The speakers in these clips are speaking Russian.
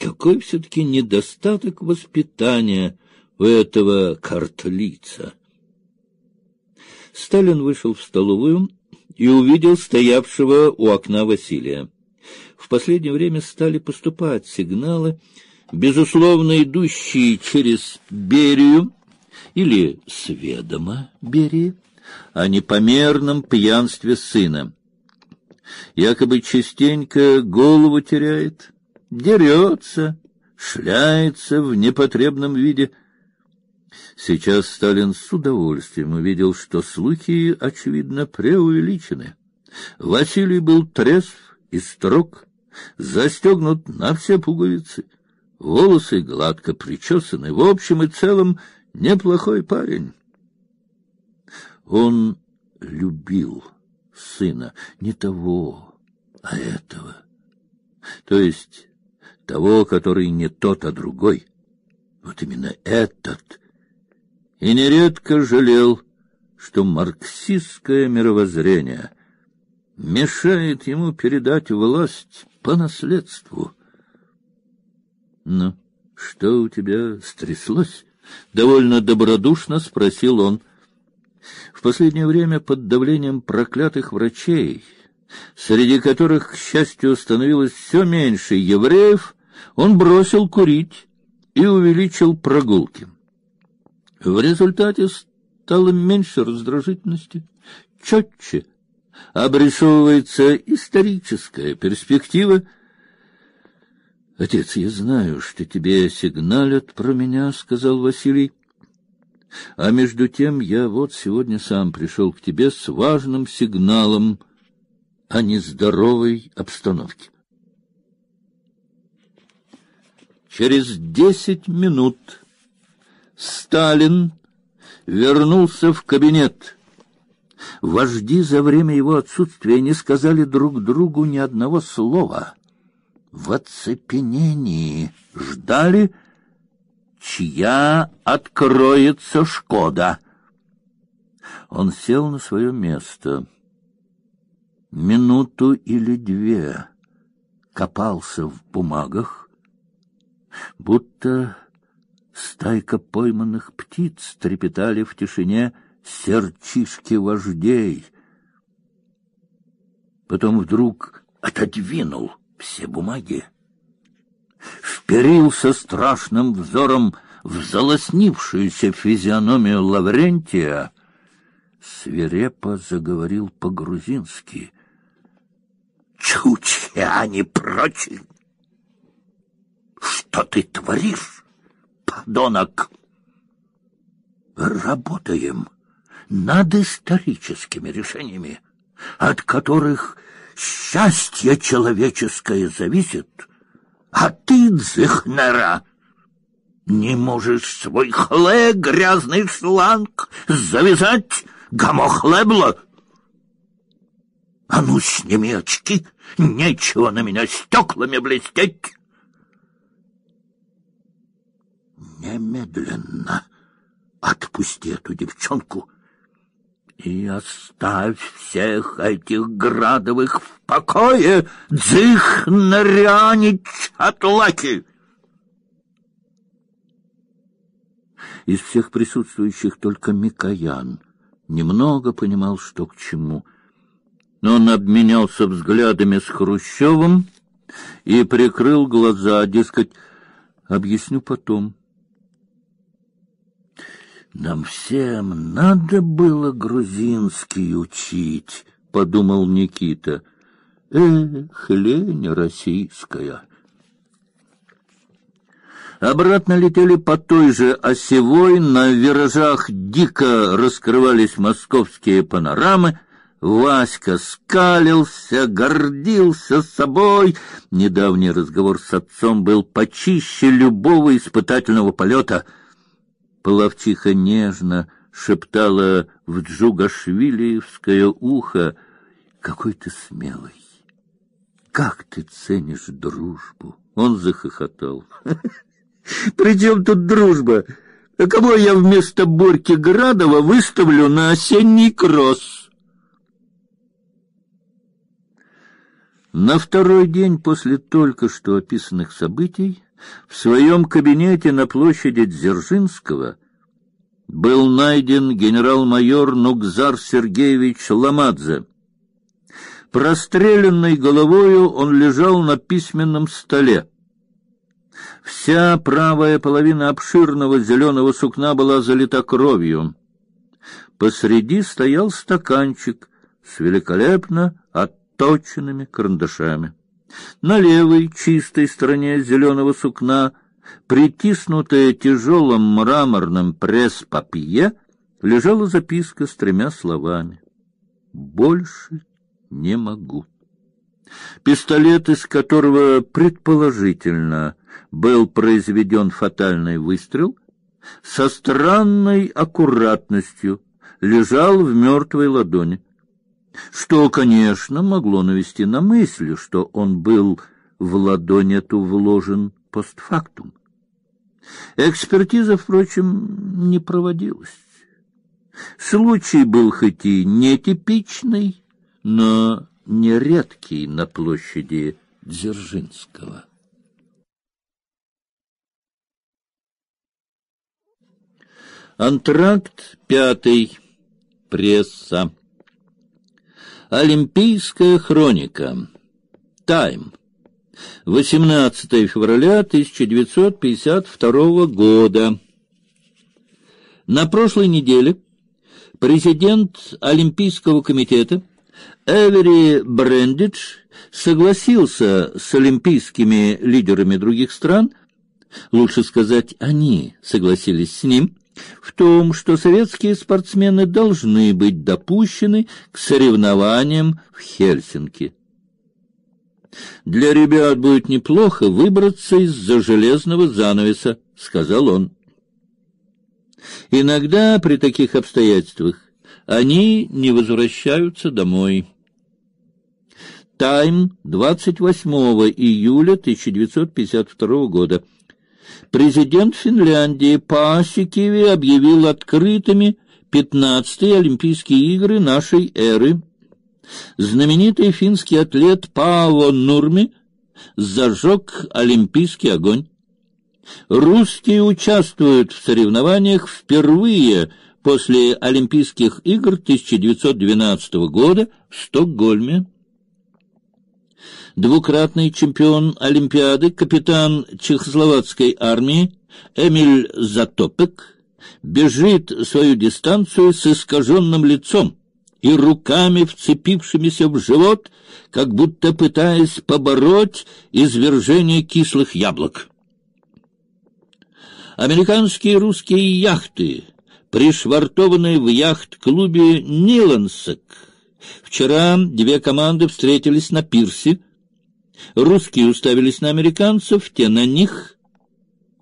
Какой все-таки недостаток воспитания у этого картлица! Сталин вышел в столовую и увидел стоявшего у окна Василия. В последнее время стали поступать сигналы, безусловно идущие через Берию или сведомо Берии, о непомерном пьянстве сына. Якобы частенько голову теряет, дерется, шляется в непотребном виде. Сейчас Сталин с удовольствием увидел, что слухи, очевидно, преувеличены. Василий был трезв и строг, застегнут на все пуговицы, волосы гладко причесаны, в общем и целом неплохой парень. Он любил сына не того, а этого. То есть того, который не тот, а другой. Вот именно этот. И нередко жалел, что марксистское мировоззрение мешает ему передать власть по наследству. Ну, что у тебя стряслось? довольно добродушно спросил он. В последнее время под давлением проклятых врачей, среди которых, к счастью, становилось все меньше евреев, он бросил курить и увеличил прогулки. В результате стало меньше раздражительности, четче обрисовывается историческая перспектива. Отец, я знаю, что тебе сигналят про меня, сказал Василий. А между тем я вот сегодня сам пришел к тебе с важным сигналом о нездоровой обстановке. Через десять минут Сталин вернулся в кабинет. Вожди за время его отсутствия не сказали друг другу ни одного слова. В оцепенении ждали, чья откроется Шкода. Он сел на свое место. Минуту или две копался в бумагах, будто стайка пойманных птиц трепетали в тишине сердчишки вождей. Потом вдруг отодвинул все бумаги вперился страшным взором в залоснившуюся физиономию Лаврентия, свирепо заговорил по-грузински. «Чучья, а не прочь! Что ты творишь, подонок?» «Работаем над историческими решениями, от которых счастье человеческое зависит» А ты, Дзихнера, не можешь свой хле, грязный шланг, завязать гамохлебло? А ну, сними очки, нечего на меня стеклами блестеть. Немедленно отпусти эту девчонку и оставь всех этих градовых в покое, дзых нарянич атлаки. Из всех присутствующих только Микоян немного понимал, что к чему. Но он обменялся взглядами с Хрущевым и прикрыл глаза, дескать, объясню потом. Нам всем надо было грузинский учить, подумал Никита. Эх, лень российская. Обратно летели по той же осевой, на виражах дико раскрывались московские панорамы. Васька скалился, гордился собой. Недавний разговор с отцом был почище любого испытательного полета — Половчиха нежно шептала в Джугашвилиевское ухо: "Какой ты смелый! Как ты ценишь дружбу!" Он захохотал. «При чем тут дружба? А кого я вместо Борьки Градова выставлю на осенний кросс?" На второй день после только что описанных событий В своем кабинете на площади Дзержинского был найден генерал-майор Нукзар Сергеевич Ламадзе. Простреленной головою он лежал на письменном столе. Вся правая половина обширного зеленого сукна была залита кровью. Посреди стоял стаканчик с великолепно отточенными карандашами. На левой чистой стороне зеленого сукна, притиснутая тяжелым мраморным пресс-папье, лежала записка с тремя словами: "Больше не могу". Пистолет, из которого предположительно был произведен фатальный выстрел, со странной аккуратностью лежал в мертвой ладони что, конечно, могло навести на мысль, что он был в ладонь эту вложен постфактум. Экспертиза, впрочем, не проводилась. Случай был хоть и нетипичный, но нередкий на площади Дзержинского. Антракт пятый. Пресса. Олимпийская хроника. Тайм. 18 февраля 1952 года. На прошлой неделе президент Олимпийского комитета Эвери Брендидж согласился с олимпийскими лидерами других стран, лучше сказать, они согласились с ним, в том, что советские спортсмены должны быть допущены к соревнованиям в Хельсинки. Для ребят будет неплохо выбраться из-за железного занавеса, сказал он. Иногда при таких обстоятельствах они не возвращаются домой. Тайм 28 июля 1952 года президент Финляндии Паасикиви объявил открытыми пятнадцатые Олимпийские игры нашей эры. Знаменитый финский атлет Паavo Нурми зажег олимпийский огонь. Русские участвуют в соревнованиях впервые после Олимпийских игр 1912 года в Стокгольме двукратный чемпион Олимпиады, капитан чехословацкой армии Эмиль Затопек бежит свою дистанцию с искаженным лицом и руками вцепившимися в живот, как будто пытаясь побороть извержение кислых яблок. Американские русские яхты, пришвартованные в яхт-клубе Нилансек, Вчера две команды встретились на пирсе, Русские уставились на американцев, те на них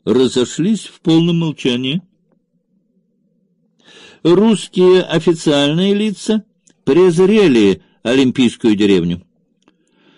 разошлись в полном молчании. Русские официальные лица презрели олимпийскую деревню.